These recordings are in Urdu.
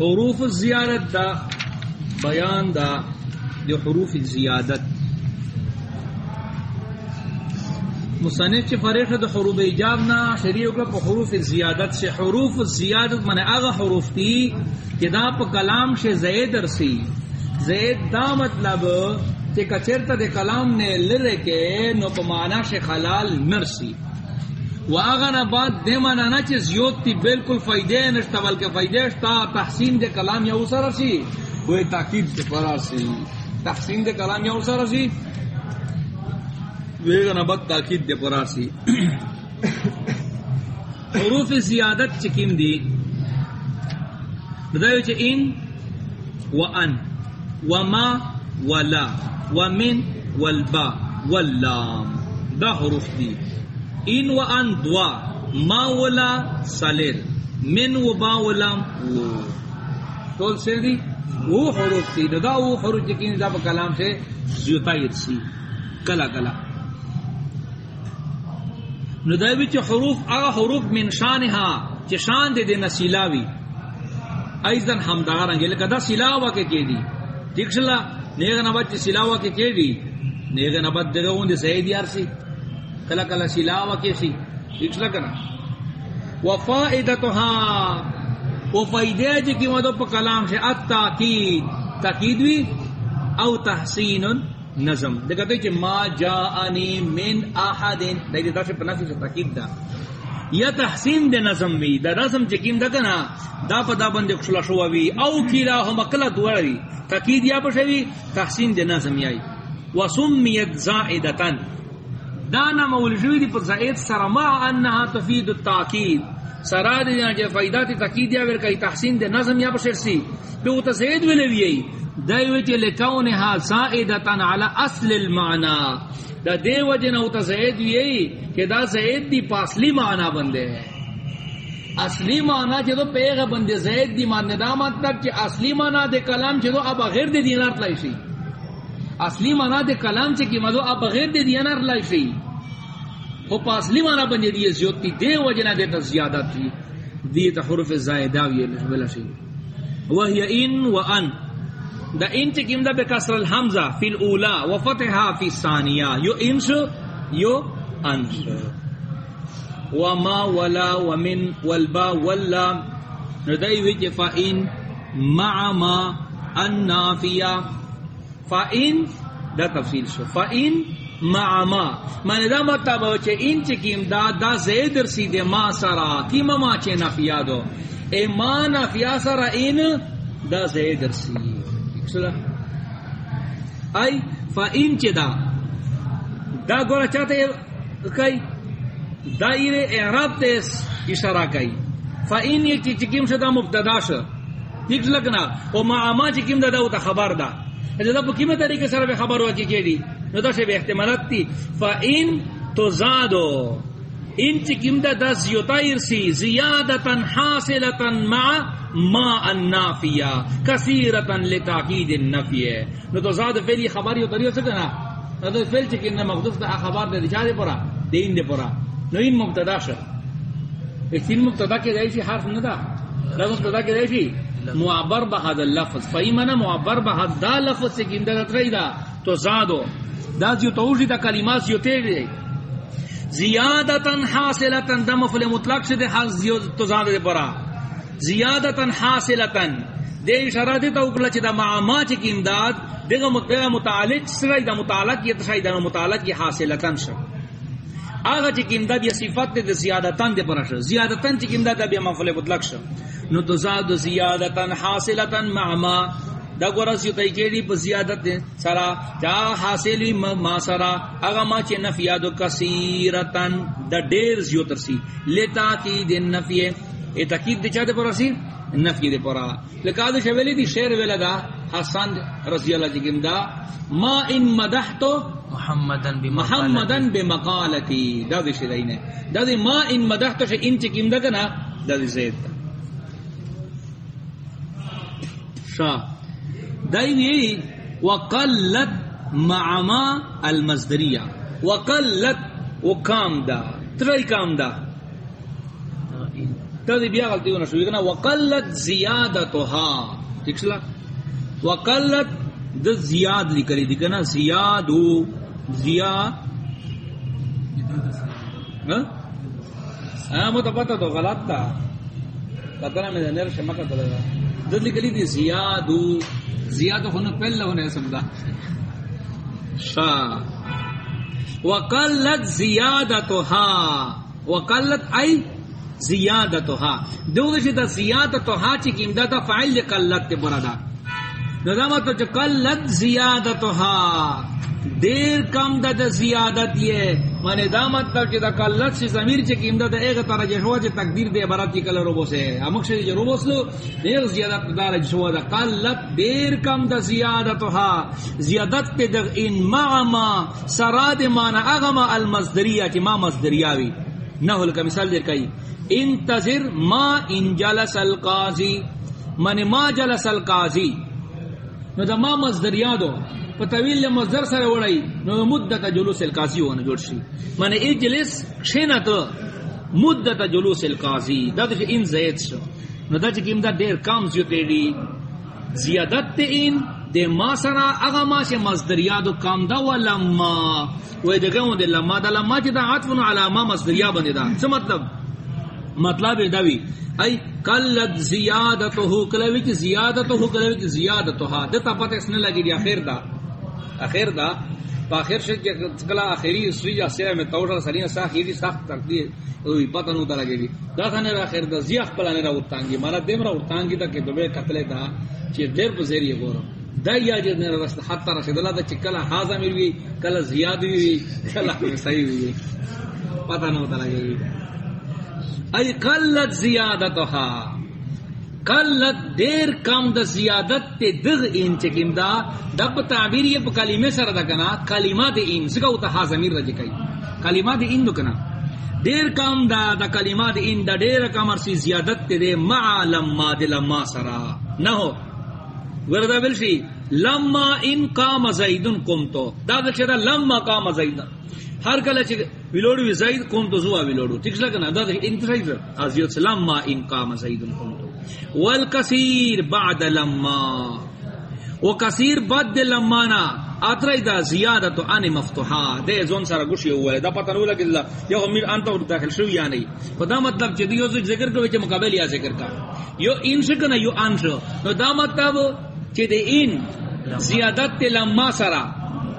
حروف الزیادت دا، بیان دا دی حروف الزیادت مصنف چی فریق دا حروف ایجاب نا شریعو کا پا حروف زیادت سے. حروف زیادت من اغا حروف تی کہ دا پا کلام سے زید رسی. زید دا مطلب کہ کچرتا دے کلام نے لرے کے نو پا مانا سے خلال نرسی. و آغا نا بعد دے مانا نا چی زیود تی بالکل فائدے نشتا، بلکہ فائدے شتا، تحسین دے کلام یا اسا رسی وہ تاکید دے پرار سی۔ تحسین دے کلام یا اسا رسی ویگا نا بعد تاکید دے پرار سی۔ حروف زیادت چکیم دی۔ بدایو چی ان و ان۔ و ما و لا۔ و من و البا۔ و اللام۔ دا حروف دی۔ ان و ان دوا ما ولا سالر من و با ولام و تول سے دی؟ وہ حروف تھی دا وہ حروف یقین دا کلام سے زیوتایر سی. کلا کلا. ندائیوی چی حروف، آغا حروف من شانہا. چی شان دے دے نسیلاوی ایزن حمدارنگی یعنی لکہ دا سلاوہ کے کی دی. ٹھیک شلا نیغا نبات چی سلاوہ کے کی دی. نیغا نبات دے گون دے سہید یار کلا کلا سلاوہ کے سی ٹھیک شلا کنا۔ وفائدتها وفائدہ جی کی مدو پا کلام سے، التاکید، تاکید وی او تحسین نظم۔ دیکھا تو ما جاءنی من احدین دیکھا دا سے پنافی سے تاکید دا۔ یا تحسین دے نظم وی دا نظم چکیم دا کنا، دا پا دا بندے کشلا شوا وی او کیلا ہم اکلا دوار دواری تاکید یا پشوی تحسین دے نظم یای وسمیت زائدتن دانا مولجوی دی پر زائد سرما انہا تفید التاکید. سرا دی جانا جے فائدہ تی تاکید یا ور کئی تحسین دے نظم یا پشر سی. پہ وہ تزید ویلے وی دائیوی چے لکونہا زائدتن علی اصل المعنی. دا دے وجہ وہ تزید وی کہ دا زید دی پاسلی معنی بندے ہے اصلی معنی چھے جدو پیغ بندے زید دی معنی دا مطلب کہ اصلی معنی دے کلام چھے جدو اب غیر دے دینار تلائشی اصلی معنی دے کلام چے کی مدو اب بغیر دے دینار لائشی خو پا اصلی معنی بنجے دیئے زیادتی دے وجنہ دیتا زیادہ تھی۔ دیتا حرف زائداوی بلا شئی وہی ان و ان۔ دا ان چے دا بکسر الحمزہ فی الاولا و فتحہ فی الثانیہ یو انش یو انش وما ولا ومن والبا ولا ندائی وچ فا ان مع ما النافیہ فائن دا تفصیل شو۔ فائن مع ما من دا مطلب چے ان چکیم دا دا زیدر سی دے ما سرا. کی ما چے نفیا دو اے ما نفیا سرا ان دا زیدر سی ای فائن چے دا. دا گورا چاہتے کئی؟ دا دائر اعراب تے اشارہ کئی. فا فائن یہ چکیم شدا مبتدا شو. ٹھیک لگنا او ما ما چکیم دا دا تا خبر دا. اچھا دا پا کیمہ طریقے سر بے خبر ہوا کی کی دی؟ نو دا شے بے احتمالات تی فا ان تو زادو. ان چی کم دا دا زیوتایر سی، زیادتا حاصلتا مع ما النافیہ کثیرتا لتاقید النفیہ نو تو زاد فیلی خبری ہو تریو سکنا نو تو فیل چی کم مخدوف دا خبر دا دیچا دے پورا دین دے پورا. نو ان مبتدا شا اکتین مبتدا کے دائی دائشی حرف ندا. دا مبتدا کے دائشی معبر بہاد اللفظ. فایمنا معبر بہاد دا لفظ سے گندہ تری دا. تو زادو. دا زیو توجی دا کلمات زیو تیرے. زیادتا حاصلتا دا مفل مطلق سے دے حاصل زیو تو دے پرا زیادتا حاصلتا دے اشارہ دے تا اکلا چی دا معما چی کی امداد، دے گا متعلق سرائی دا متعلق یہ تشائی دا متعلق یہ حاصلتا شا آغا چی کی امداد یہ صفت دے زیادتا دے پرا شا زیادتا چی کی امداد دا بیا مفل مطلق شا نو تو زاد زیادتا حاصلتا معما دا گورس یو تای کیڑی پا زیادت سرا جا حاصلی ما سرا اگا ما چے نفیادو کثیرتا دا دیر زیو ترسی لیتا کی دن نفیے اے تاکید دے چاہتے پر رسی نفی دے پرا لکادو شویلی دی شیر ویلا دا حسان رضی اللہ جگم دا ما ان مدحتو محمدن محمدن بمقالتی. دا دی شیرین دا دی ما ان مدحتو شے ان چکم دا کنا؟ دا دی زید دا. شاہ. دائیوی وقلت معما المزدریہ وقلت وکام دا ترائی کام دا۔ تا دی بیا غلطی ہونا شوی کنا وقلت زیادتها ٹھیک سلا وقلت د زیاد لکلی دی کنا زیادو زیاد ہاں؟, ہاں؟ مو تو تو غلط تھا پتہ میں نر شمکا تو لگا د لکلی دی زیادو زیادو ہونا پہلا ہونا سمجھا۔ شا وقلت زیادتها وقلت ای زیادتها دو دشی دا زیادتها چی کم دا تا فعل دی قلت تی برادا نو دا مطلب چی قلت زیادتها دیر کم دا دا زیادت یہ۔ مانے دا مطلب چی دا قلت سی زمیر چی کم دا دا ایغ تارا جی جشوا چی جی تقدیر دے برات کی کل روبو سے امک شدی جی روبو سلو ایغ زیادت جی دا جشوا دا قلت دیر کم دا زیادتها زیادت تی دا ان معما سراد مانا اغما المزدریہ چی ما مزدریاوی نحو لکا مثال دیر کئی۔ انتظر ما ان جلس القاضی۔ من ما جلس القاضی۔ نو دا ما مصدر یادو پا طویل لی مصدر سر وڑی نو مدت جلوس القاضی ہونا جوڑ شی من اجلس شنت مدت جلوس القاضی دا دا ان زید شو نو دا چکیم دا دیر کام زیوتے دی زیادت تے ان دے ما سرا اغا ما سے مصدر یادو کام دا و لما وی دگاون دے لما دا لما چی دا عطفن علا ما مصدر یا بندی دا سو مطلب مطلب داوی ای قلت زیادتو کلوی کی زیادتو کلوی کی زیادتو ها دتا پتہ اس نے لگی دی اخیر دا. اخیر دا، پا اخیر شد کہ کلا اخیری سوی جا سیرہ میں توڑا سلینا سا خیری سخت تردی اوی پتہ نو تا لگی دی دا تھا نیرا اخیر دا زیخ پلا نیرا ارتانگی مانا دیم را ارتانگی تا کہ دوبے قتلے دا چی دیر پزیری گورو دا یا جی جد نیرا رست حتی رسید اللہ دا چی کلا حازا میروی کلا زیادوی وی کلا صحیح وی پتہ نو تا لگی دی ای قلت زیادتها قلت دیر کم دا زیادت تے دغ این چکم دا. دب تعبیر یہ کلمے سر دا کنا کلمات این. سکا ہوتا ہا زمیر رجی کئی کلمات این دو کنا. دیر کم دا دا کلمات این. دا دیر کم ارسی زیادت تے دے. مع لما دے لما سرا. نہ ہو. وردا بلشی. لما ان قام زیدن قمتو دا دا چدا لما قام زیدن. ہر کله چې ویلوړ وی زید کوم تو زوا ویلوړ ٹھیک څنګه نه دا انتسایز ازیو سلام ما ان قام زید کوم تو. والکثیر بعد لما. وکثیر بعد لما نا اتری دا زیادت ان مفتوحا. دے زون سره گوشی ہوا دا پتہ نو لگی اللہ یو امیر انت داخل شو یا نہیں. خدا مطلب چې دیو ذکر کو وچ مقابل یا ذکر کا. یو ان شک نہ یو ان شو. نو دا مطلب چې دے ان زیادت لما سرا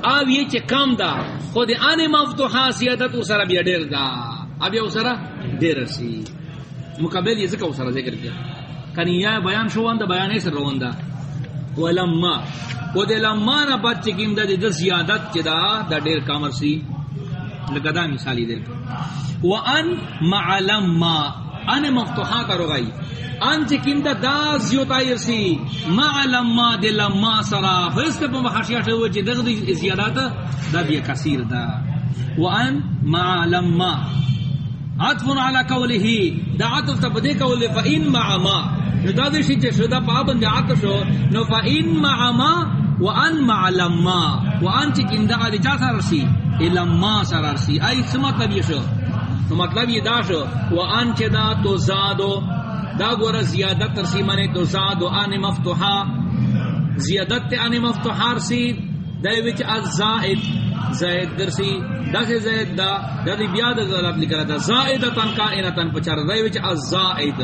آو یہ چے کم دا. خود آنے مفتوحا سیادت اسرا بیا دیر دا. اب یہ اسرا دیر سی. مقابل یہ ذکر اسرا ذکر کیا. کنی یا بیان شوان دا بیان ایسر روان دا ولما خود لما نا بات چکیم دا دا زیادت چے دا دا دیر کامر سی. لگا دا مثالی دیر وان مع لما، ان مفتوحا کا رغائی ان چکیم دا دا زیوتا یرسی مع لما دے لما سرا. فرست پا محاشیہ شو چی دغ دی زیادات دا بیا کثیر دا. وان مع لما. عطفن علا قوله، دا عطف تا بدے قوله فا ان مع ما. نو دا دی شی چی شدا پابند عطف شو. نو فا ان مع ما وان مع لما. وان چکیم دا دی جا سرسی لما سرسی ای سمطلب یہ شو؟ تو مطلب یہ دا شو وان چی دا تو زادو. دا گورا زیادت ترسی منے تو زاد و آن مفتوحا. زیادت تے آن مفتوحا رسی، دا وچ از زائد. زائد درسی دا سے زائد دا دا دی بیاد غلط لکھ رہا دا زائدتن کائنتن پچار دا وچ از زائد.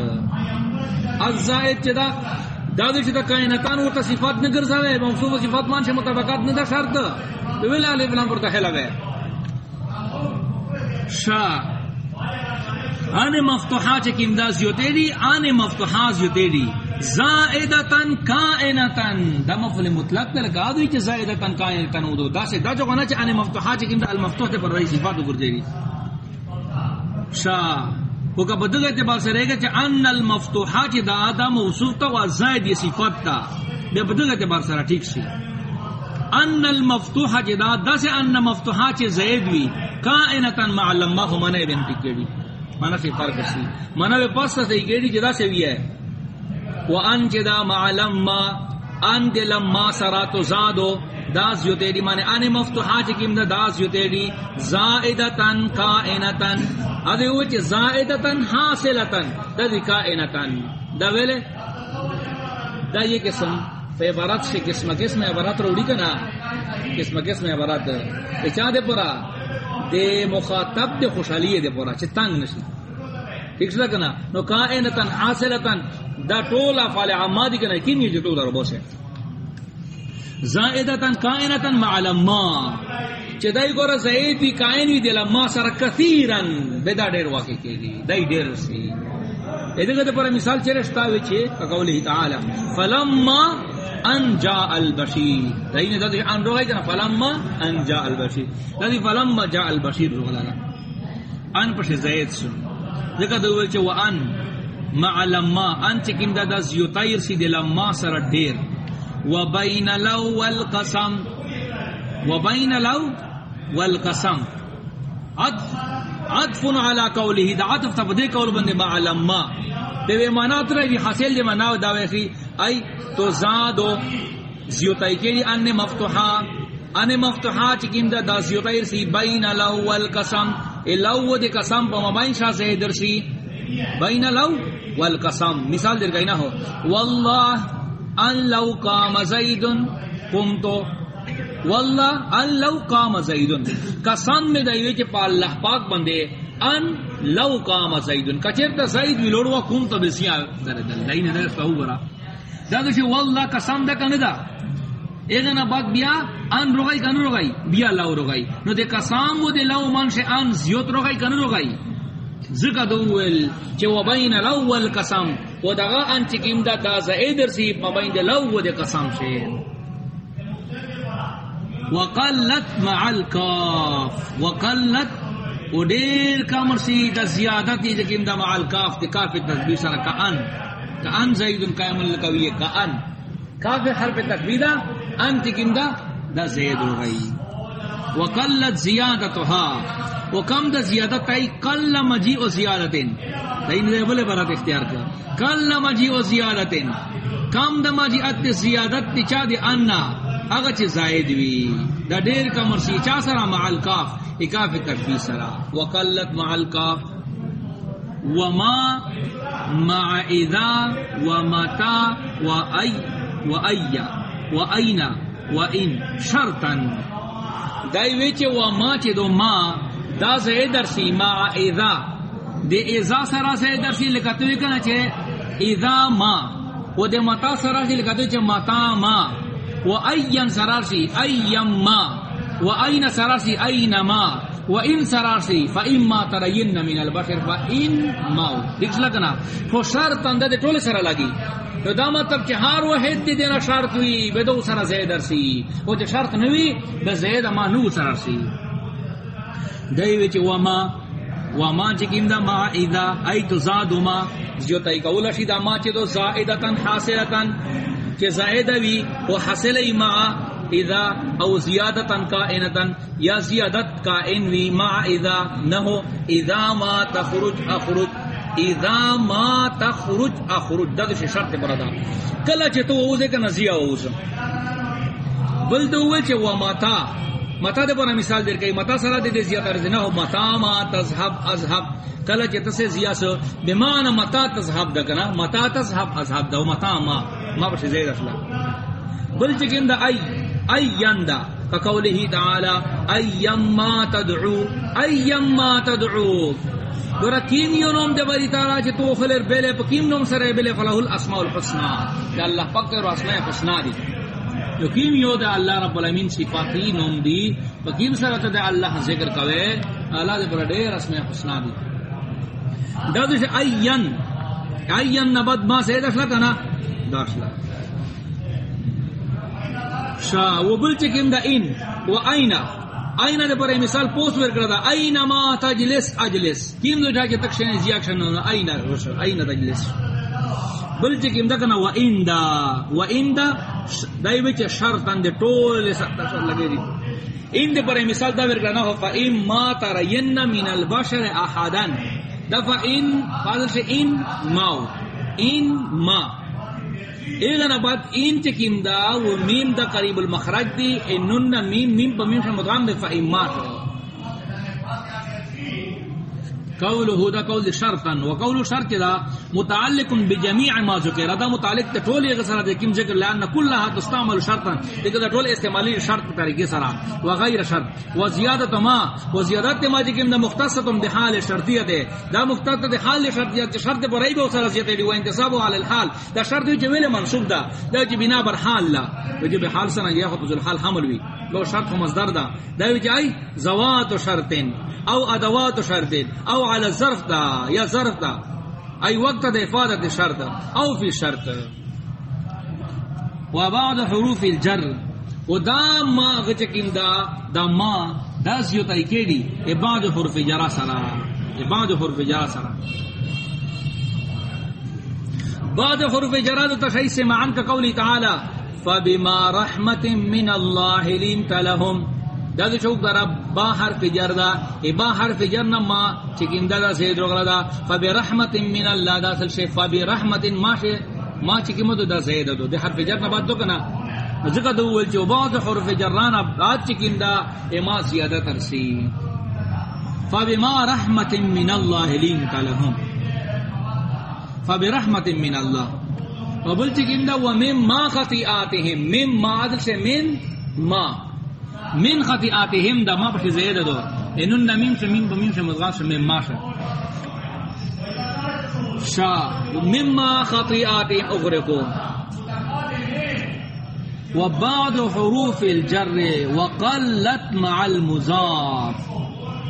از زائد چی دا؟ دا دی چی دا کائنتان ورطا صفات نگر زائد موصوف صفات مان چی مطابقات ندا شرط. تو ویلہ علیہ السلام پر دخل گئے شاہ آنے مفتوحا چکم دا زیوتے دی آنے مفتوحا زیوتے دی. زائدتن کائنتن دا مفل مطلق تا لگا دوی چی زائدتن کائنتن او دو دا سے دا جو گنا چی آنے مفتوحا چکم دا المفتوح تے پر رئی صفات صفاتو گر جیری شاہ وہ کا بدل اعتبار سے رہے گا چی ان المفتوحا چی دا دا موصوف تا و زائد یہ صفات تا. بے بدل اعتبار سے رہا ٹھیک سی ان المفتوحا چی دا دا سے ان مفتوحا چی زائد وی. کائنتن مع لما ہو منے بنتی کیڑی مانا سے فرق سی. مانا بے پاس سے گیڑی جدا سے بھی ہے. وہ ان جدا مع لما ان دے لما سرا تو زادو دا زیوتے دی معنی ان مفتوحا چکیم دا دا زیوتے دی زائدتن کائنتن ادھے وہ چی زائدتن حاصلتن دا دی کائنتن دا ویلے؟ دا یہ قسم پہ عبارت سے قسم قسم عبارت روڑی کنا، قسم قسم عبارت دے دے پورا؟ دے مخاطب دے خوشحالی دے پورا چی تنگ نشی، ٹھیک سے کنا؟ نو کائنتن حاصلتن دا ٹولا فال عما دی کنا کینی جو ٹولا ربو سے زائدتن کائنتن مع لما چی دای گورا زائد بھی کائن بھی دی لما سر کثیرن بیدا دیر واقع کی گی دای دیر سی ایدھے گا پر مثال چرشتا وچے قولی تعالی، فلما ان جاء البشیر. دای نے یعنی دای ان روای کنا فلما ان جاء البشیر. دای فلما جاء البشیر رولا ان پش زائد سن ذکر دو چ وان مع لما ان چکم دا زیوتایر سی دی لما سر دیر وبین لو والقسم وبین لو والقسم عطف عطف على قوله دا عطف تفدی قول بند مع لما دے مانا تر دی حاصل دی مانا دا ویسی ای تو زادو زیوتای کی ان مفتوحا ان مفتوحا چکم دا دا زیوتایر سی بین لو والقسم لو دی قسم پا مبین شاہ سے درسی بین لو والقسم. مثال در گئی نہ ہو. واللہ ان لو قام زید قمتو واللہ ان لو قام زید قسم میں دیوے چ پا اللہ پاک بندے ان لو قام زید کچر تا زید وی لوڑوا قمتو بسیا در دل دین در فہو برا. دا چ واللہ قسم دا کندا ایگنا بعد بیا ان روگائی کنو روگائی بیا لو روگائی نو دے قسم و دے لو من سے ان زیوت روگائی کنو روگائی ذکر دوول چه و بین الاول قسم. و دغا ان چې چکیم دا دا زائدر سی مبین دا لو و دا قسم شے وقلت مع الکاف. وقلت و دیر کامر سی دا زیادتی چکیم دا مع الکاف دی کاف تذبیر سر کان کان زائدن قائم لکوی کان کاف حرف تکبیدہ ان چې چکیم دا دا زید رو وقلت زیادتها. وکم دا زیادت ای قل مجی و زیادتن دین دے بلے برات اختیار کر قل مجی و زیادتن کم دا مجی ات زیادت تی چا دی انا۔ اگا چی زائد وی۔ دا دیر کا مرسی۔ چا سرا مع الکاف؟ اکاف تکفی سرا۔ وقلت مع الکاف۔ وما مع اذا ومتا و ای و ایا شرطا دای ویچے و ما چے دو ما دا زیدر سی ما اذا. دے اذا سرا زیدر سی لکتوی کنا چے اذا ما. و دے متا سرا سی لکتوی چے متا ما. و این سرا سی ایم ما. و این سرا سی این ما. و ان سرا سی فا اما ترین من البشر، فا ان ماو دیکھ لگنا فو شرط اندہ دے ٹولے سرا لگی تو دا مطلب کہ ہر واحد دی دینا شرط ہوئی بے دو سرا زیدر سی وہ جو شرط نوی دا زید اما نو سرا سی دای وچ وما وما چکیم دا ما اذا ای تو زادو ما جو تای قول شی دا ما چ دو زائدتن حاصلتن کہ زائدہ وی وہ حاصل ای ما اذا، او زیادتن کائنتن یا زیادت کائن وی، ما اذا نہو، اذا ما تخرج اخرج، اذا ما تخرج اخرج، دا سے شرط بردا کلا چ تو اوزے کا نزیہ اوز بل دو چ وما تا۔ متا دے پر مثال دے کئی، متا سرا دے دے زیادہ رضی نہ ہو، متا ما تذهب، اذهب. کلا چ تسے زیا سو بمان متا تذهب دکنا متا تذهب، اذهب دو متا ما. ما بش زید اصلا. بل چکند ای ای یندا. فقوله تعالی ایم ما تدعو ایم ما تدعو. گورا کیم یو نوم دے بری تعالی چ تو خلر بیلے پکیم نوم سرے بیلے فلاح الاسماء الحسنى کہ اللہ پاک رو اسماء الحسنى دی. یقین یو دے اللہ رب العالمین صفاتی نوم دی بکیم سرت دے اللہ ذکر کوے اللہ دے پر دیر اسم حسنا دی۔ دادو سے این این نبد ما سے دخلا کنا داخلا شا و بل چکم دا این و اینا۔ اینا دے پر مثال پوست ور کردا اینا ما تجلس اجلس۔ کیم دو جا کے تک شین زیاکشن اینا اینا تجلس۔ بل چکم دا کنا و ایندا و ایندا دای وچ شرطن دے ٹول ستا سر لگے دی. ان پر مثال دا ورکا نہ ہو، فا ان ما ترین من البشر احدن دفع ان، فاضل سے ان ماو ان، ما. ایغن بعد این چکیم دا، و میم دا قریب المخرج دی انن میم میم پا میم شا مدغام دی فا اما شا قوله دا قول شرطا. و قول شرط دا متعلق بجميع ما ذکر. دا متعلق تے ٹول یہ غسر دے، کیم ذکر، لان كلها تستعمل شرطا. تے دا ٹول استعمالی شرط طریقے سرا. و غیر شرط. و زیادت ما، و ما دی کیم دا مختصتم دی حال شرطیہ دے. دا مختص دی حال شرطیہ تے شرط پر ای بو سرا زیادت دی و انتصاب علی الحال. دا شرط جو ویل منصوب دا. دا جی بنا بر حال لا. و جی بحال سنا یا خود الحال حمل وی. لو شرط مصدر دا. دا وی جای زوات شرطن او ادوات شرطن او على الظرف دا، یا ظرف دا، ای وقت دا، افادت شرط او فی شرط. و بعد حروف الجر، و دا ما غچکیم دا دا ما، دا زیوتا ایکیڈی ای بعد حروف جرا سرا، ای بعد حروف جرا سرا. بعد حروف جرا دا تشیس معن کا قولی تعالی، فبما رحمت من اللہ لینت لهم دا دا چوک دا با حرف جر دا ای با حرف جر نما چکیم دا دا سید رغلا دا. فبی رحمت من اللہ دا سل شے فبی رحمت ما شے ما چکیم دا دا سید دا دا حرف جر نبات دو کنا. ذکر دو اول چو، بعض حرف جرانا بات چکیم دا ای ما زیادہ ترسی فبی ما رحمت من اللہ لینت لهم فبی رحمت من اللہ. وبل چکیم دا، ومن ما خطیآتهم من ما، عدل سے من ما. من خطیاتهم دا ما پشی زید دو. انون دا میم شا، میم با میم شا مدغاس شا، میم ما شا. شا، مما خطیاتهم اغرقو. وبعض حروف الجر وقلت مع المضاف.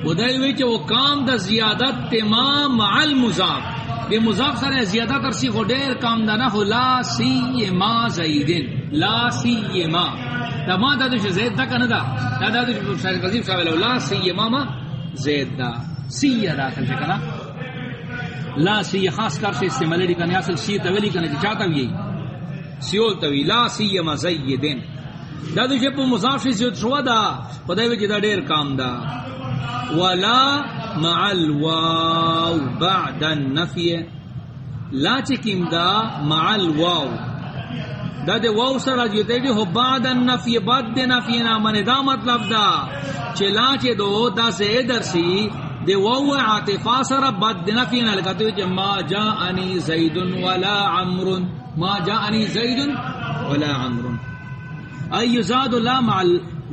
ودای وی چې وکام د زیادت تمام مع المضاف. به مضاف سره زیادت ترسی خو ډیر کام ده نه لا سی ما زیدن. لا سی ما. دا ما دا دش زید دا کنه دا دا دا دش شاید قدیم صاحب لا سی ما ما زید دا. سی دا کل کنه لا سی خاص کر سے استعمال دی کنه اصل سی تولی کنه چې چاته وی سیول توی. لا سی ما زیدن. دا دش په مضاف سے شو دا. خدای وی دا ډیر کام دا. ولا مع الواو بعد النفي لا چکیم دا؟ مع الواو. دا جی دے واو سر جیتے دی ہو بعد النفی، بعد دے نفی نا من دا مطلب دا۔ چلا چے دو، دا سے درسی دے واو عاطفہ سر بعد دے نفی نا لگتے ہوئے ما جاءنی زید ولا عمر۔ ما جاءنی زید ولا عمر۔ ای یزاد لا مع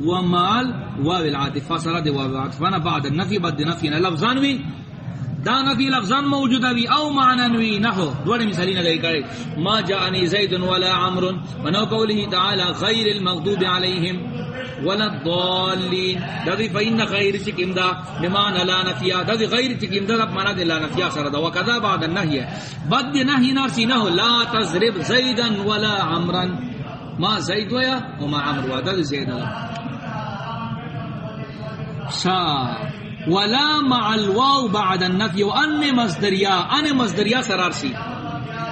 ومال واو العاطفہ سر دے واو عاطفہ بعد النفی، بعد دے نفی نا۔ لفظان وی دانا فی لفظان موجود وی او معنی وی نحو. دوڑے مثالی نہ کرے ما جاءنی زید ولا عمر. ونو قوله تعالی غیر المغضوب علیہم ولا الضالین. دادی فین غیر چکم دا بمان لا نفیا دادی غیر چکم دا معنی دے لا نفیا سر دا وکذا بعد النهی بد نهی نارسی نہ لا تضرب زیدا ولا عمرا. ما زید ویا وما عمر وا دادی زید شا. ولا مع الواو بعد النفي وان مصدريا ان مصدريا سرارسي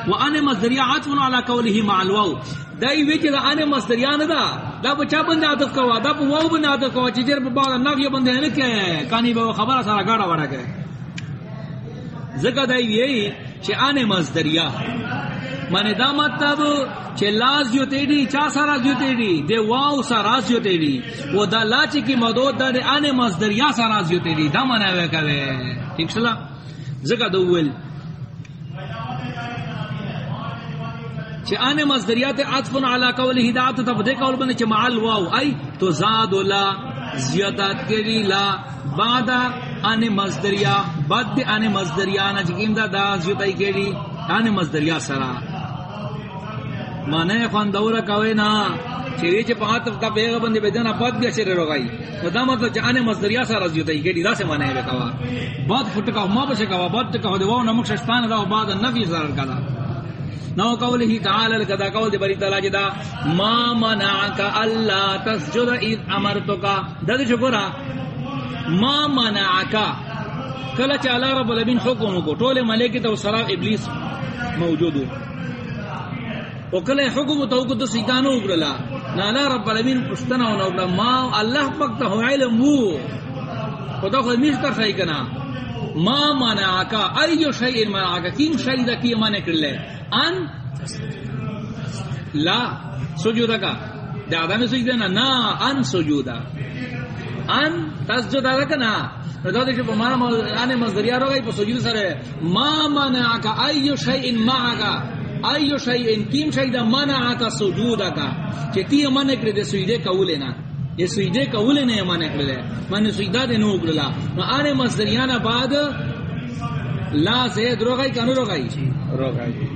وان مصدريا عطف على قوله مع الواو. دای وی چې ان مصدريا نه دا دا بچا بند عطف کوا؟ دا واو بند عطف کوا چې دیر بعد النفي بند نه کې کانی به خبره سره گاڑا وړه کې زګا دای وی چې ان مصدريا. مانے دا مطلب چه لاز جو تیڑی، چا سارا جو تیڑی؟ دے واو سارا جو تیڑی۔ وہ دا لاچی کی مدود دا دے آنے مصدر یا سارا جو تیڑی۔ دا مانا ہوئے کوئے ٹھیک سلا زکا دوول چه آنے مصدریات عطفن علا قول ہدایت تب دے قول بنے چه معال واو۔ ای تو زاد لا، زیادت کری لا۔ بعد آنے مصدریا بعد دے آنے مصدریا نا چکیم دا دا زیادت کری آنے مصدریا سرا۔ مانے خوان دورا کوئے نا چیری چی پانت تا بیغ بندی بیدنا بات بیا چیرے روگائی و دا مطلب چانے مصدریا سا رضیو تا ایگیڑی دا سے مانے بے کوا بات فٹ کوا ما کوا بات کوا دے واو نمک ششتان دا و بعد نفی سرر کدا نو قوله تعالی لکدا قول دی بری تعالی جدا ما منعک اللہ تسجد اذ امرتکا دا دی شکرہ ما منعک. کلا چالا رب العالمین حکم کو ٹولے ملائکہ تو سرا ابلیس موجود ہو او کله حکم تو کو تو سیدانو وګړلا نالا رب العالمین پښتنه او نو ما الله پاک ته علم وو. خدا خو مستر صحیح کنا ما منعک، ایو شیء منعک کین شیء د کی معنی کړل ان؟ لا سجودہ کا. دا آدم سجدہ نا نا ان سجودہ ان تسجد آدھا کا دا دیکھ پا مانا آنے مزدریہ رو گئی پا سجود سر ما منعکا ایو شیئن معاکا ایو شیئن کیم شیئن منعکا سجودہ کا چی تی من اکڑی دے سجدے کولے نا یہ سجدے کولے نے من اکڑی دے من سجدہ دے نو اکڑلا نا آنے مزدریانا بعد لا زید رو گئی کنو رو گئی رو گئی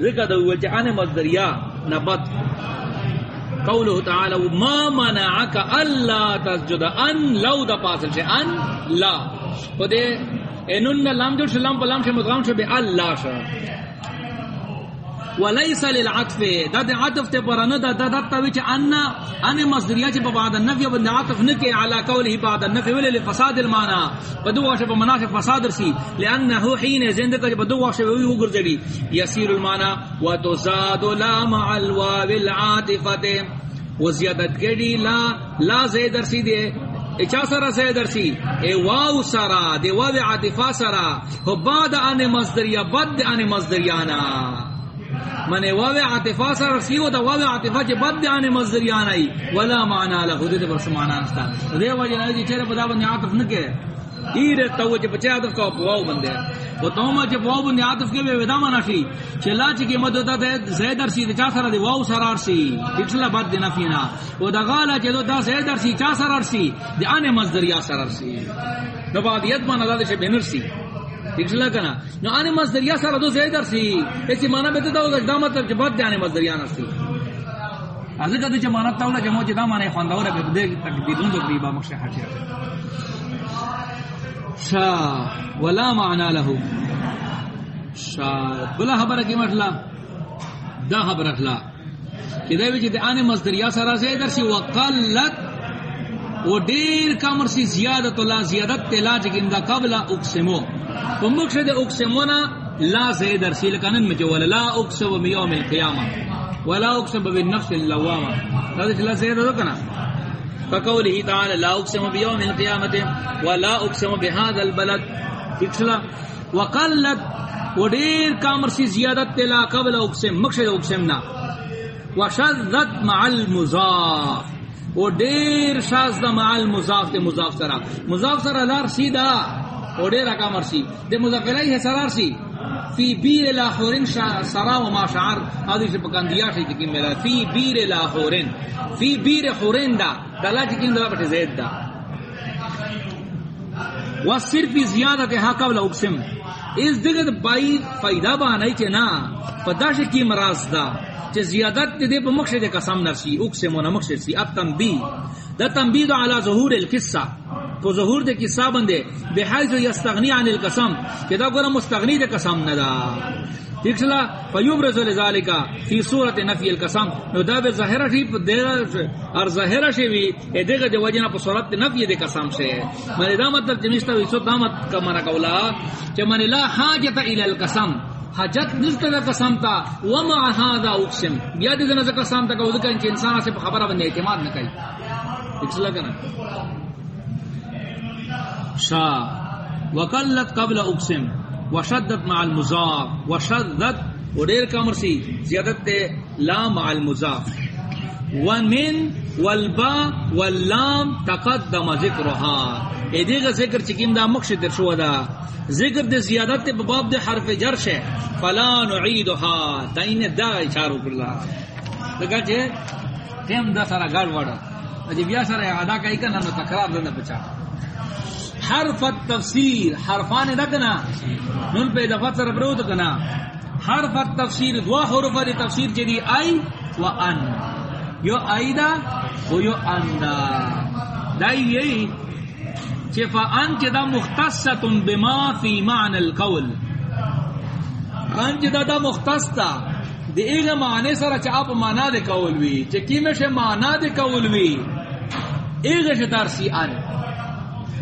ذکر دو وجہ آنے مزدریہ نبت قوله تعالى ما منعك الا تسجد ان لو دا پاسل سے ان لا ودے انن لام جو سلام پلام سے مدغام سے بے اللہ شا وليس للعطف. دا دا عطف تے پر دا دا دا تا وچ ان ان مصدریہ چ بعد النفی و عطف نکے علی قوله بعد النفی ول لفساد المعنى بدو واش بمناف فساد رسی لانه حين زند کا بدو واش وی وگرزڑی يسير المعنى وتزاد لا مع الواو العاطفه وزیادت گڑی لا لا زید درسی دے اچا سرا زید درسی اے واو سرا دے واو عاطفہ سرا ہو بعد ان مصدریہ بد ان مصدریانا من واو عاطفہ سرا سی و دا واو عاطفہ چ بد ان مصدریانا ولا معنی له دے پر سمانا نستا۔ دے وجہ نہ جی چہرے بدا بن عاطف نہ کہ ایر تو چ بچا عاطف کا واو بندے۔ وہ تو ما چ واو بن عاطف کے ودا منا سی چلا چ کی مدد تے زید ارسی درسی چا سرا دی واو سرا سی پچھلا بد دینا فینا وہ دا غالا چ دو دا زید درسی چا سرا سی دی ان مصدریہ سرا سی نو بعد ید من اللہ سے بنر سی کنا نو ان مصدریہ سرا دو زید درسی اس معنی میں تو دا مطلب چ بد دی ان مصدریہ نہ سی۔ از کدی چ معنی تاولا جمو چ دا معنی خواندا اور بے دے تک دیدون دو قریبا مخش حاجی شا، ولا معنی له شا، بلا خبر کی مطلب دا خبر اخلا۔ کہ دے وچ تے ان مصدریہ سرا سے درسی وقلت و دیر کامر سی زیادت لا زیادت تے لا جگندا قبل اقسمو۔ تو مقصد اقسمونا لا زیدر سی لکنن مجھے لا اقسم بیوم القیامہ، ولا اقسم بالنفس اللوامہ۔ هذا لا زیدر کنا؟ فقوله تعالى لا اقسم بيوم القيامه ولا اقسم بهذا البلد۔ پچھلا وقلت ودیر کامر سی زیادت تلا قبل اقسم مقصد اقسمنا وشذت مع المضاف ودیر شاذ مع المضاف تے مضاف سرا۔ مضاف سرا لار سیدھا۔ ودیر کامر سی دے مضاف الیہ ہے سرار سی. فی بیر لاہورن سرا و ما شعر. حدیث پکندیا سی کہ میرا. فی بیر لاہورن. فی بیر خورن دا. دلا کی دا بٹ زید دا. و صرف زیادت ہا قبل اقسم. اس دیگر بائی فائدہ با نہیں کہ نا پداش کی مراز دا. چ زیادت دے پ مقصد قسم نرسی. اقسم و مقصد سی. اب تنبیہ. دا تنبیہ علی ظہور القصہ. تو ظہور دے قصہ بندے بحیث یستغنی عن القسم، کہ دا گرا مستغنی دے قسم ندا۔ ٹھیک چلا فیبرز لذالک فی صورت نفی القسم۔ نو دا بے ظاہرہ شی، دے اور ظاہرہ شی وی، اے دے دے وجنا پر صورت نفی دے قسم سے میں دا مطلب جنستا وی، سو دامت مطلب کا منا کولا کہ من لا حاجت الی القسم۔ حاجت نزد دا قسم تا، وما هذا اقسم۔ بیا دے نہ قسم تا کہ کہ انسان سے خبر بندے اعتماد نہ کئی۔ ٹھیک چلا کنا؟ شا وقلت قبل اقسم وشدت مع المضاف وشدت ودیر کامر سی زیادت لا مع المضاف ومن والبا واللام تقدم ذکرها اے دیگا ذکر چکیم دا مقصد در شو دا. ذکر دے زیادت تے باب دے حرف جرش ہے. فلا نعیدها دین دا اشارو کرلا لگا چھے تیم دا سارا گاڑ وڑا. اجی بیا سارا ادا کئی کرنا نو تقرار دن بچا. حرف التفسیر. حرفان دکنا نن پہ دفت سر برود کنا. حرف التفسیر، دوا حروف دی تفسیر جدی ای و ان. یو ای دا و یو ان دا. دائی یہی چی فا ان چی دا مختصت بما فی معنی القول. ان چی دا دا مختص دا دی ایغا معنی سر چی آپ معنی دے قول وی. چی کیمش معنی دے قول وی. ایغا چی ترسی ان.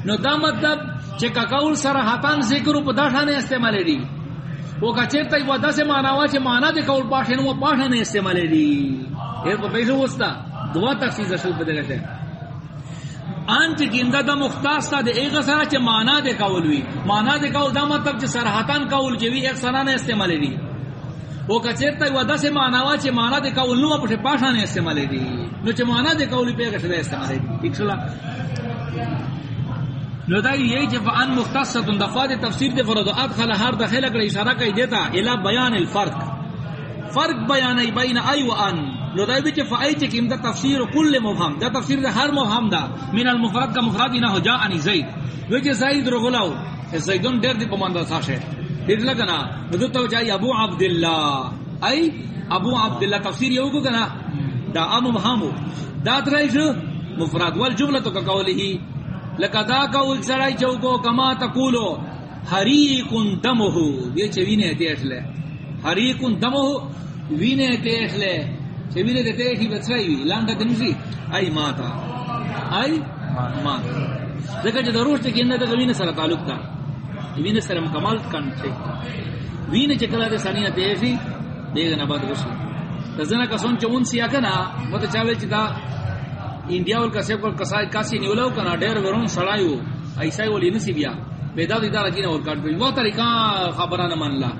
نو دا مطلب چې کاکاول سره هاتان ذکر په داشانه استعمال دی او کا چرته یو داسه معنا وا چې معنا د کول پاشه نو یعنی پاشه نه استعمال دی هر په پیسو وستا دوا تفسیر اصل بدلته ان چې ګنده د مختص ته د ایغه سره چې معنا د کول وی معنا د کول دا مطلب چې سره هاتان کول چې وی یک سره نه استعمال دی او کچرتا یو داسې معنا وا چې معنا د قول نو په پاشانه استعمال دي. نو چې معنا د قول په هغه شته استعمال دي. ٹھیک نو دا یی چې فان مختصه د فاد تفسیر د فرض ادخل هر داخله کړه اشاره کوي دیتا الی بیان الفرق. فرق بیان ای بین ای و ان. نو دا وی چې فای چې کیم دا تفسیر کل مبهم. دا تفسیر د هر مبهم دا. من المفرد کا مفرد نه هو جاء ان زید. وی چې زید رغلاو زیدون ډیر دی په ماندا ساشه ډیر لګنا نو ته چای ابو عبد الله ای ابو عبد الله تفسیر یو کو کنا دا ام مبهم دا ترایش مفرد. والجمله تو قوله لکدا قول سړی چوکو کما تقولو حریق دمه. یہ چوینه تیسله حریق دمه وینه تیسله چوینه ته تیسی بچای وی لاندا دنسی ای ماتا ای ما دغه چې دروش ته کینده د وینه سره تعلق تا وینه سره مکمل کان چې وینه چې کله د سنیه تیسی دغه نه بعد وشي. تزنه کسون چون سیا کنا مته چاوي چې دا انڈیا ول کسے کو کسای کاسی نیولو کنا ډیر ورون سړایو ایسای ول نسی بیا پیدا دی دار کینه ور کاټ دی وہ طریقہ خبرانه من لا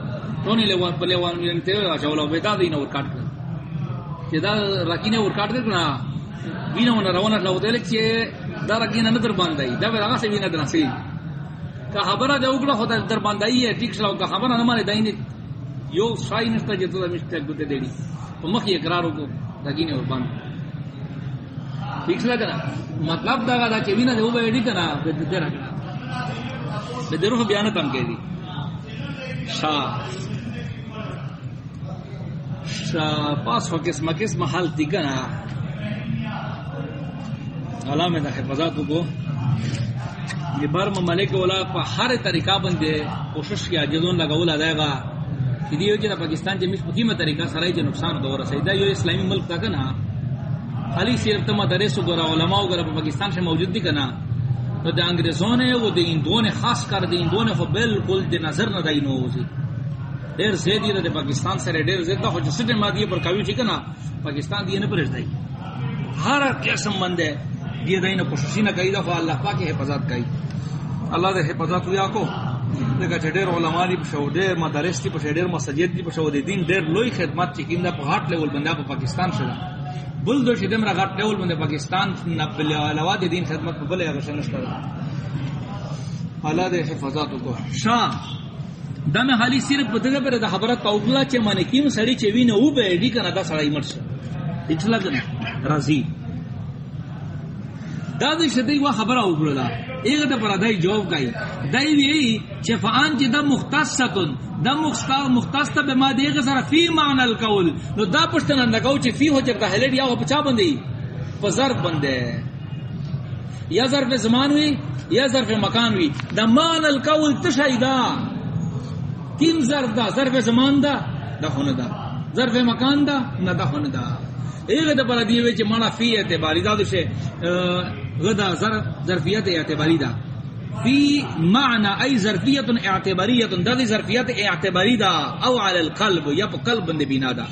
ټونی له ون په لوان وین ته چولو پیدا دی نو ور کاټ کړ چې دا رکینه ور کاټ کړ نا وینه ون روانه لو دل چې دا رکینه نه در باندې دا به هغه سی وینه درسي که خبره دا وګړه خدای در باندې ټیک شلو که خبره نه مانی داینه یو شای نشته چې ته مشته ګوته دی په مخ یې اقرار وکړه دګینه ور باندې ٹھیک سے کنا مطلب دا دا کہ وینا دے او بیٹی کنا بد دے رکھنا بد روح بیان تم کے دی شا شا پاس فکس مکس محل دی کنا علامہ دا حفاظت کو۔ یہ بر مملک ولا په هر طریقہ بندے کوشش کیا جدون لگاول ادائے گا۔ کہ دیو جی کہ پاکستان جے مش پکیمہ طریقہ سرائی جو نقصان دور رسیدہ یہ اسلامی ملک تا کنا۔ خالی صرف تم مدرس وغیرہ علماء وغیرہ پاکستان سے موجود دی کنا؟ تو دے انگریزوں نے وہ دے ہندوؤں نے خاص کر دے ہندوؤں نے خو بالکل دے نظر نہ دائی نو زی دیر زیدی دے پاکستان سے دیر زید دا خو جسٹے مادی پر کاوی ٹھیک نا پاکستان دی نے پرش دائی. ہر قسم مند ہے یہ دین کوشش نہ کئی دفعہ اللہ پاک حفاظت کئی اللہ دے حفاظت ہویا کو؟ دیکھا چھے دیر علماء دی پشو، دیر مدرس دی پشو، دیر مسجد دی پشو، دے دین دیر لوئی خدمت چکیم دا پا ہاٹ لیول بندہ پا پاکستان شدا بل دو شدم را غٹ لیول بندے پاکستان نبل علاوہ دے دین خدمت کو بلے اگر شنشتا دا اللہ دے حفاظت کو شاہ دا میں حالی صرف پتہ پر دا خبرت پاوکلا چے مانے کیم سڑی چے وین او بے دی کنا دا سڑائی مرش اچھلا کنا رضی دا دے شدی وا خبر او بلا ایک دا پر دای جواب گئی دای وی چے فان چے دا مختصتن. دا مختص مختص به ما دیگه سره فی معنی القول. نو دا پښتنه نگاو چې فی هو چې په هلډ یا په چا باندې په ظرف باندې یا ظرف زمان وی یا ظرف مکان وی دا معنی القول تشیدا کیم ظرف دا؟ ظرف زمان دا دا خونه دا. ظرف مکان دا نه دا خونه دا. ایک دا پر دیوے چ مانا فی اعتباری. دا دشه غدا ظرفیت اعتباری دا. فی معنی ای ظرفیت اعتباریت دا دی ظرفیت اعتباری دا. او علی القلب، یا پا قلب بند بینا دا.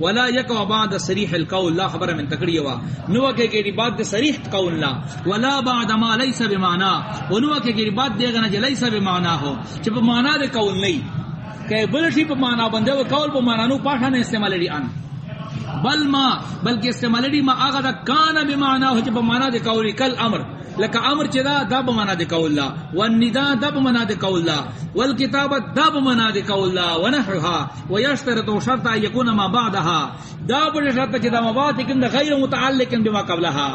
ولا یکو بعد صریح القول، لا خبر من تکڑی وا نو کہ کہ بعد صریح قول لا. ولا بعد ما ليس بمعنى ونو کہ کہ بعد دے گنا لیس بمعنى ہو. چپ معنی دے قول نہیں کہ بل شی پہ معنی بندے وہ قول پہ معنی نو پاٹھا نے استعمال دی ان بل ما، بلکہ استعمال ما آغا دا کانا بمعنی ہو چپ معنی دے قولی، کل امر۔ لك امر چدا دب منا دے قول اللہ والنداء دب منا دے قول اللہ والکتابت دب منا دے قول اللہ ونحرها ويشترط شرط ان يكون ما بعدها دب شرط چدا ما بعد کند غیر متعلق بما قبلها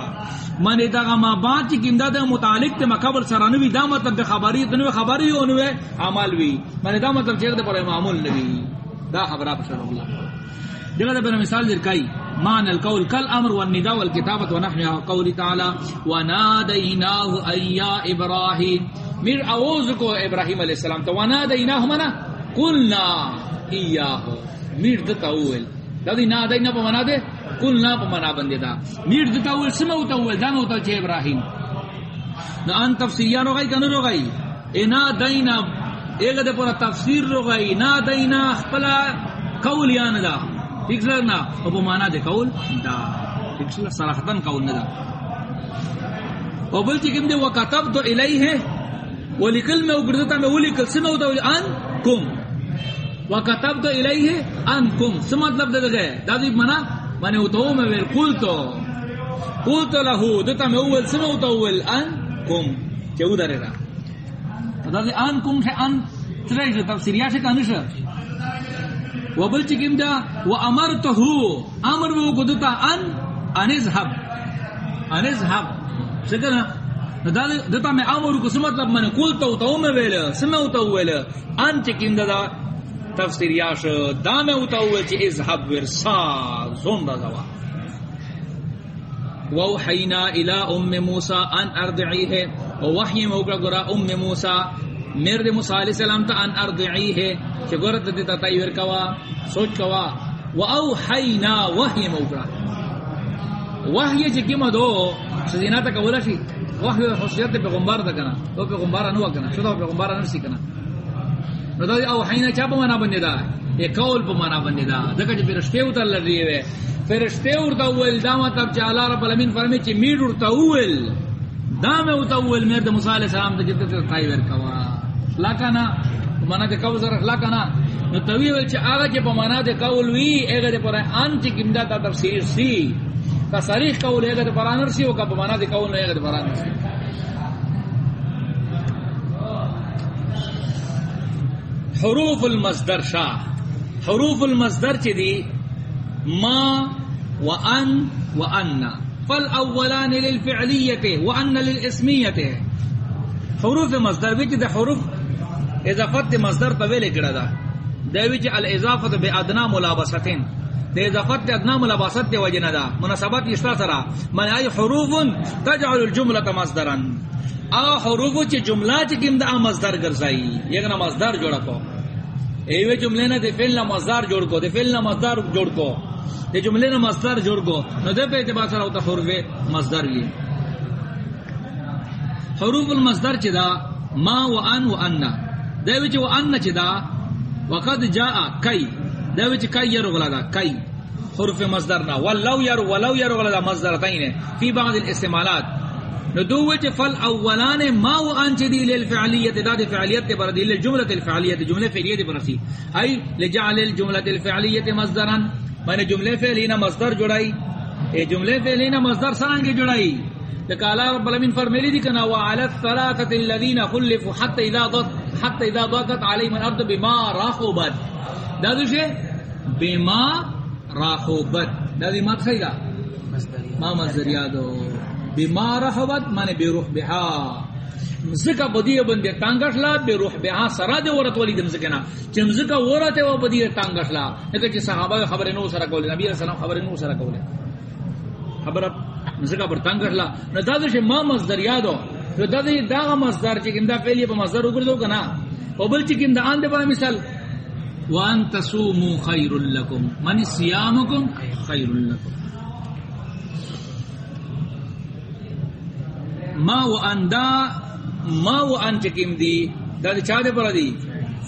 من دا ما بعد کند دا دا متعلق تے ما قبل سرانوی دا مطلب دے خبری تنو خبری اونو عمل وی۔ من دا مطلب چیر دے پر معمول نوی۔ دا خبر اپ شروع اللہ۔ دیگر بنا مثال در کئی معنى القول كالامر والنداء والكتابه ونحوها قول تعالى وناديناه اي يا ابراهيم میر اواز کو ابراہیم علیہ السلام تو وناديناه منا قلنا اياه میر دتا اول دادی نادینا په معنا ده قلنا په معنا باندې دا۔ میر دتا اول، سمو ته اول دا نو ته چې ابراهیم نو ان تفسیریان روغی کنه روغی انا دینا ایک دے پورا تفسیر روغی نا دینا خپلا قول یان دا۔ ٹھیک سر نا او مانا دے قول. دا. ٹھیک سر صراحتن قول ندا او بل چکم دے وکتب تو الیہ. ولکل میں، اگردتا میں ولکل سنو دا ان کم وکتبت الیہ، انکم. س مطلب دے گئے. دادی منا منے اتو میں، ویل قول قلتو. قلتو لہو. دتا میں، اول سمو اتو اول، انکم. چہو دارے دا. دادی انکم سے ان. تریش تفسیریا سے کنش وبل چکم دا و امرتہو امر وہ قدتا ان انزہب انزہب سکنا دتا میں امر کو سمطلب من قلتو تو تو میں ویل، سمو اتو اول ان چکم دا تفسیر یاش دا میں اوتا ہوئے چی اذهب ورسا زون دا زوا. ووحینا الى ام موسیٰ ان ارضعی ہے ووحی موکر گرا ام موسیٰ مرد موسیٰ علیہ السلام تا ان ارضعی ہے چی گرد دیتا تایور کوا، سوچ کوا. و ووحینا وحی موکر وحی چی کم دو؟ سزینا تا کولا شی؟ وحی خصوصیت پیغمبر دا کنا. تو پیغمبر انو کنا. شدہ پیغمبر انرسی کنا. نو دا او حینا چا پا مانا بندی دا؟ یہ قول پا مانا بندی دا. دکا چی فرشتے ہوتا اللہ دیئے وے. فرشتے ہوتا اول، دا مطلب چی اللہ رب العالمین فرمی چی میر ہوتا اول. دا میں ہوتا اول میر دا موسیٰ علیہ السلام دا جتے تے تائی ورکوا لاکانا مانا دے قول سر لاکانا نو تویل چی آگا چی پا مانا دے قول وی ایگا دے پر آن چی کم دا تفسیر سی. کا صریح قول ایگا دے پر آنر سی وکا پا مانا دے قول ایگا دے پر آنر سی حروف المصدر شاہ حروف المصدر چی دی؟ ما وان وان فالاولان للفعلیت وان للاسمیت. حروف مصدر وچ دی حروف اضافت دی مصدر طویل کڑا دا؟ دی وچ الاضافت بی ادنا ملابستین دی اضافت دی ادنا ملابست دی وجن دا۔ مناسبت اشتا سرا۔ من ای حروف تجعل الجملة مصدرا آ حروف چ جملہ چ کیم دا مصدر گرزائی۔ یک نا مصدر جوڑا کو۔ ایوے جملے نہ دے فعل نہ مصدر جوڑ کو، دے فعل نہ مصدر جوڑ کو۔ دے جملے نہ مصدر جوڑ کو۔ نو دے پہ اعتبار سے ہوتا حروف مصدر لی حروف المصدر چدا ما و ان و ان۔ دے وچ و ان چدا وقد جاء کئی دے وچ کئی یرو غلا دا کئی حروف مصدر نہ ولو یرو ولو یرو غلا دا مصدر تین فی بعض الاستعمالات ندوچ فل اولان ما و انچ دی للفعلیت داد فعلیت تے بردی للجملۃ الفعلیت جملہ فعلیت برسی ای لجعل الجملۃ الفعلیت مصدرا میں جملے فعلینا مصدر جڑائی اے جملے فعلینا مصدر سران کے جڑائی لقال رب العالمین فرمیلی دی کنا وعلى الثلاثه الذين خلفوا حتى اذا ضاقت حتى اذا ضاقت عليهم الارض بما رحبت. دادو شے بما رحبت. دادی مت خیدا ما مصدر یادو بیمار حوت مانے بے روح مزکا بدی بندے تانگشلا بے روح بہا سرا دے ورت ولی دم سکنا چ مزکا ورت و بدی تانگشلا کہ چ صحابہ خبر نو سرا کول نبی علیہ السلام خبر نو سرا کول خبر مزکا پر تانگشلا نہ ما مصدر نو دا دادی دا مصدر چې کوم دا پہلی په مصدر وګرځو کنه او بل چ کندا ان دے په مثال، وان تصوموا خير لكم من صيامكم خير لكم ما وان دا ما وان چې کوم دی دا چا دی پر دی؟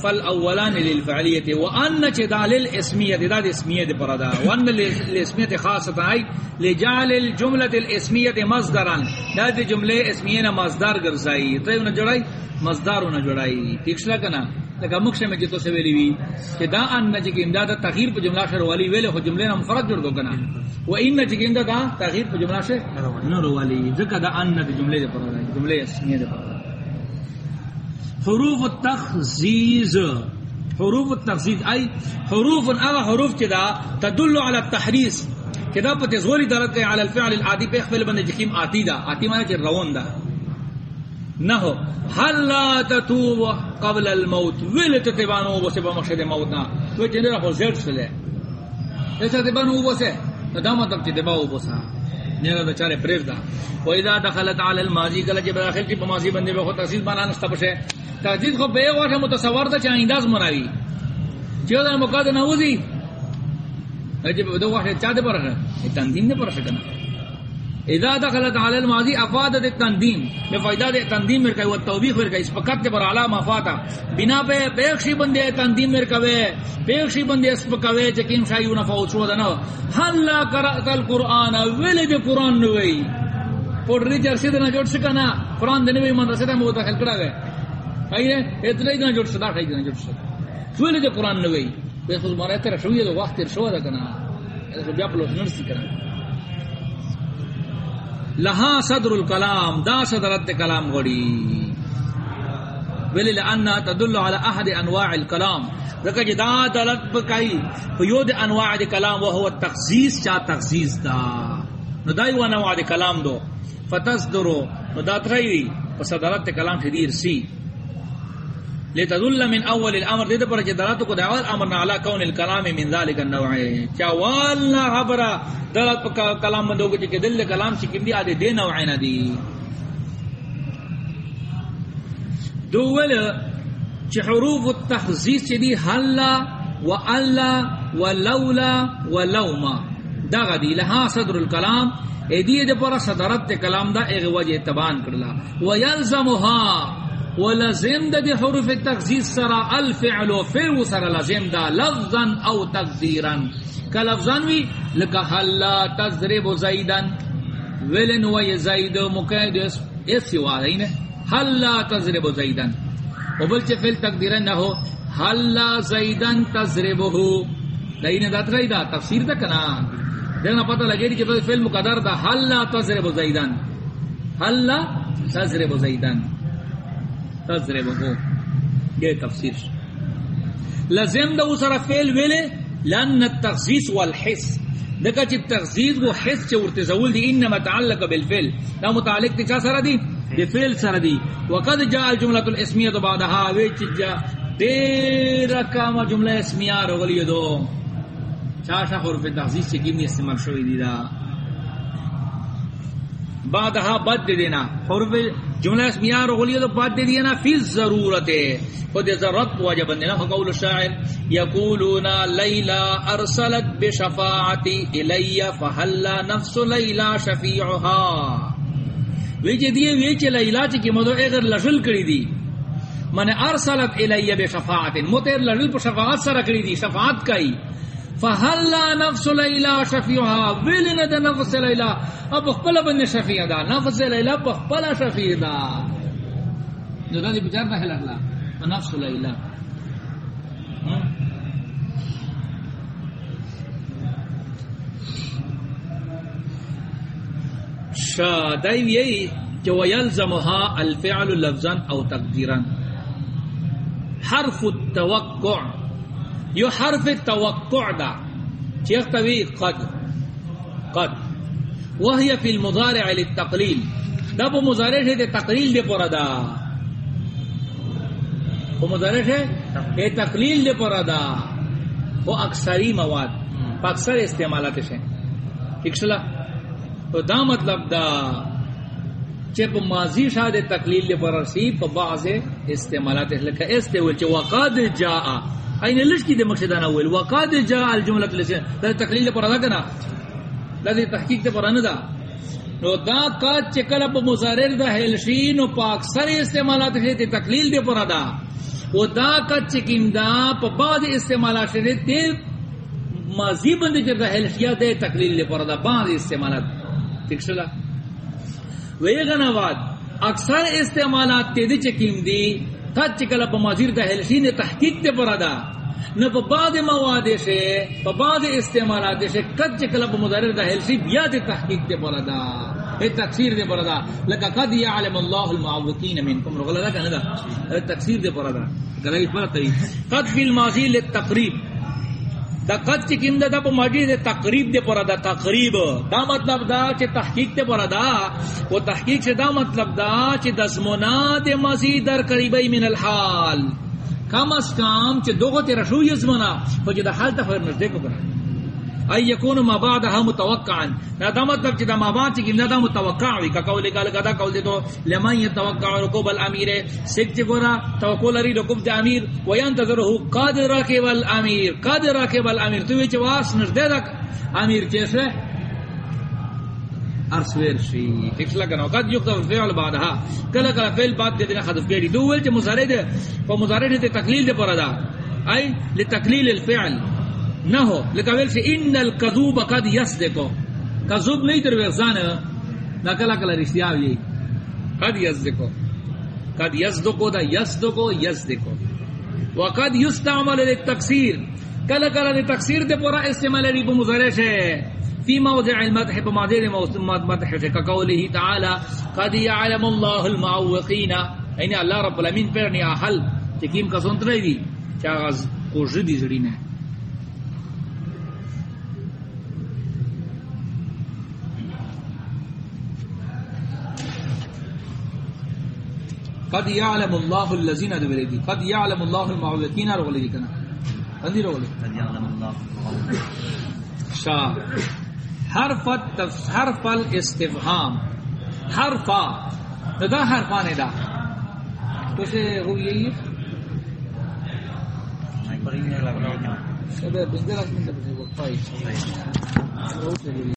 فل اولان للفعلیت و ان چ دال الاسمیت دا اسمیت پر دا و ان الاسمیت ای لجعل الجمله الاسمیت مصدرا دا جملے اسمیہ نہ مصدر گرزائی تے نہ جڑائی مصدر نہ جڑائی ٹھیک کنا لگا مکش میں جتو سے ویلی وی کہ دا ان نہ کہ امداد تغییر پہ جملہ شر والی ویلے ہو جملے نہ مفرد جوڑ دو کنا و ان نہ کہ امداد تغییر پہ جملہ شر نہ رو والی ذکر دا ان نہ جملے دے پر جملے اسمیہ دے پر حروف التخزیز. حروف التخزیز. ای حروف اغا حروف چدا تدل على التحریس. کدا پتے زوری دلت ہے علی الفعل العادی پہ خپل بندے جکیم آتی دا. آتی معنی کہ روان دا. نہ ہو حل لا تتوب قبل الموت؟ ویل تتبانو بسے بمشد موت نا. تو جنے رہو زیرد سلے ایسا تبانو بسے دا مطلب چی تباو بسا نیرہ دا پریز دا. و اذا دخلت علی الماضی کلا جب داخل کی پماضی بندے بخو تحصیل بانا نستبش ہے تحصیل خو بے واٹھا متصور دا چاہی انداز مناوی. چیو دا مقاد نوزی جب دو واٹھا چاہ دے پر رہا تنظیم دے پر رہا کنا اذا دخلت على الماضي افادت التنظیم میں فائدہ دے تنظیم میرے کو توبیخ میرے اس فقط پر اعلی مفاتا بنا پہ پیخشی بندے تنظیم میرے کوے پیخشی بندے اس پکوے چکین شایو نہ فوت شو دنا هل قرات القران ولد قران نوئی پوڑری چرسی دنا جوڑ سکنا قران دنے میں مدرسے میں داخل کرا گئے. ہے؟ اتنے دنا جوڑ سدا ہے دنا جوڑ سدا ټول د قران نه وی په خو مړه تر شوې د شو ده کنه دا بیا په لوس نرسي لہا صدر الکلام، دا صدرت کلام غڑی ولی لأن تدل على احد انواع الكلام ذکر جدا جی دلت بکای فیود انواع دی کلام وهو التخصیص چا تخصیص دا۔ ندائی دای و انواع دی کلام دو۔ فتصدرو نو دا تریوی فصدرت کلام فدیر سی۔ لتدل من اول الامر. دې پر چې دلالت کو دعوال امر نه علا کون الكلام من ذلك النوع. چا والله خبر دلالت پر کلام مندو چې دل کلام چې کیندي اده دې نوع نه دي. دول چې حروف التخصیص چې دي، هلا والا ولولا ولوما دا غدي لها صدر الكلام ادي دې پر صدرت کلام دا ایغه وجه تبان کړلا ويلزمها ولازم دا دی حروف تخزیز سرا الفعل و فعل سرا لازم دا لفظا او تقدیرا کا لفظا وی؟ لکا حلا تضرب زیدن ولن و زید مقید اس سوا دین حلا تضرب زیدن و بلچ فعل تقدیرا نہ ہو حلا زیدن تضربه. لین دا ترائی دا تفسیر دا کنا. دینا پتہ لگے دی کہ فعل مقدر دا حلا تضرب زیدن حلا تضرب زیدن تضربه یہ تفسیر. لازم دا اسرا فعل ویلے لان التخصیص والحس. دکا چی تخصیص و حس چی ورتزول دی انما تعلق بالفعل. دا متعلق تی چا سر دی دی فعل سر دی وقد جاء الجملة الاسمیت بعدها ویچ جا دیر کاما جملہ اسمیہ رغلی دو چاشا حرف تخصیص چی کیمی استعمال شوئی دی دا. بعدها بد دینا. حرف جملہ اسمیہ رغلی تو بات دے دینا فی ضرورت خود ضرورت واجب دینا فقول الشاعر، یقولون لیلا ارسلت بشفاعتی الی فحلا نفس لیلا شفیعها ویچے دیئے، ویچے لیلا چکی مدو اگر لشل کری دی۔ من ارسلت الی بشفاعت متر لشل پر شفاعت سر کری دی، شفاعت کئی فحلا نفس لیلا شفیعها ویلن دا نفس لیلا اب اخپلا بند شفیع دا. نفس لیلا اب اخپلا شفیع دا. جو دا دی بچار دا حل اخلا نفس لیلا شادائی یہی جو ویلزمها الفعل لفظا او تقدیرا. حرف التوقع. یو حرف توقع دا. چیخ توی قد. قد. وهي في المضارع للتقليل. دا پا مضارع ہے دے تقلیل دے پورا دا پا مضارع ہے تقلیل دے پورا دا وہ اکثری مواد پا اکثر استعمالات ہیں ٹھیک شلا تو دا مطلب دا چے پا ماضی شاہ دے تقلیل دے پورا سی پا بعض استعمالات ہے لکہ اس دے ولچے وقاد جاء. این لشکی دے مقصد انا اول وقاد جاء الجملۃ لسی دا تقلیل پر ادا کنا دا دی تحقیق پر انا دا نو دا کا چکل اب مضارر دا ہلشین و پاک سر استعمالات ہے تے تقلیل دے پر ادا و دا کا چکم دا پا بعد استعمالات ہے تے ماضی بند چر دا ہلشیا دے تقلیل دے پر ادا بعد استعمالات. ٹھیک شلا؟ ویگنا واد اکثر استعمالات تے دے چکم دی؟ قد چکل پا مزیر دا حلشین تحقیق تے پرا دا۔ نہ پا بعد مواد سے، پا بعد استعمالات سے قد چکل پا مدرر دا حلشی بیا تے تحقیق تے پرا دا۔ اے تکثیر دے پرا دا۔ لکا قد یعلم اللہ المعوقین منکم۔ رغلا لکا دا۔ اے تکثیر دے پرادا گلائی پرتا قد فی الماضی لتقریب دقت قد چکم دا دا پا ماضی دے تقریب دے پرادا تقریب. دا مطلب دا چے تحقیق دے پرادا وہ تحقیق سے دا مطلب دا چے دزمونات مزید در قریبی من الحال. کم از کم چے دوگو تے رشوی ازمنا فجد حال تا خیر نزدے کو ای یکون ما بعدها متوقعا. دا دا مطلب چے دا ما بعد چے دا متوقع متوقعوی کا قول گال گدا قول دے تو لمن یتوقع رکوب الامیر. سکھ چے گورا توقع لری رکوب دا امیر. وینتظرہ قاد راکب الامیر. قاد راکب الامیر. تو ویچے واس نزدے دا امیر چیسے ارسویر شی ٹھیک لگا نو قد یقطع الفعل بعدها. کلا کلا فعل بعد دے دینا حذف کری دو ول چ مضارع دے کو مضارع دے تقلیل دے پردا ای لتقلیل الفعل. نہ ہو۔ لکویل سے ان الکذوب قد یصدق۔ کذوب نہیں در ورزان نہ کلا کلا رشتیا وی قد یصدق۔ قد یس یصدق دا یصدق یصدق۔ وقد يستعمل للتكسير کلا کلا دی تکسیر دے پورا استعمال ری بو مضارع ہے۔ فی موضع المدح بموضع المدح سے کقوله تعالی، قد يعلم الله المعوقين یعنی اللہ رب العالمین پر نے حل۔ تکیم کا سنت رہی دی۔ کیا غز کو جدی جڑی نے۔ قد يعلم الله الذين دبريدي قد يعلم الله المعوقين رغلي كنا اندي رغلي قد يعلم الله شاہ حرف. حرف الاستفهام. حرفا. دا حرفان دا. تو سے ہو یہی ہے؟ Ay, por ahí viene la